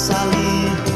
salir.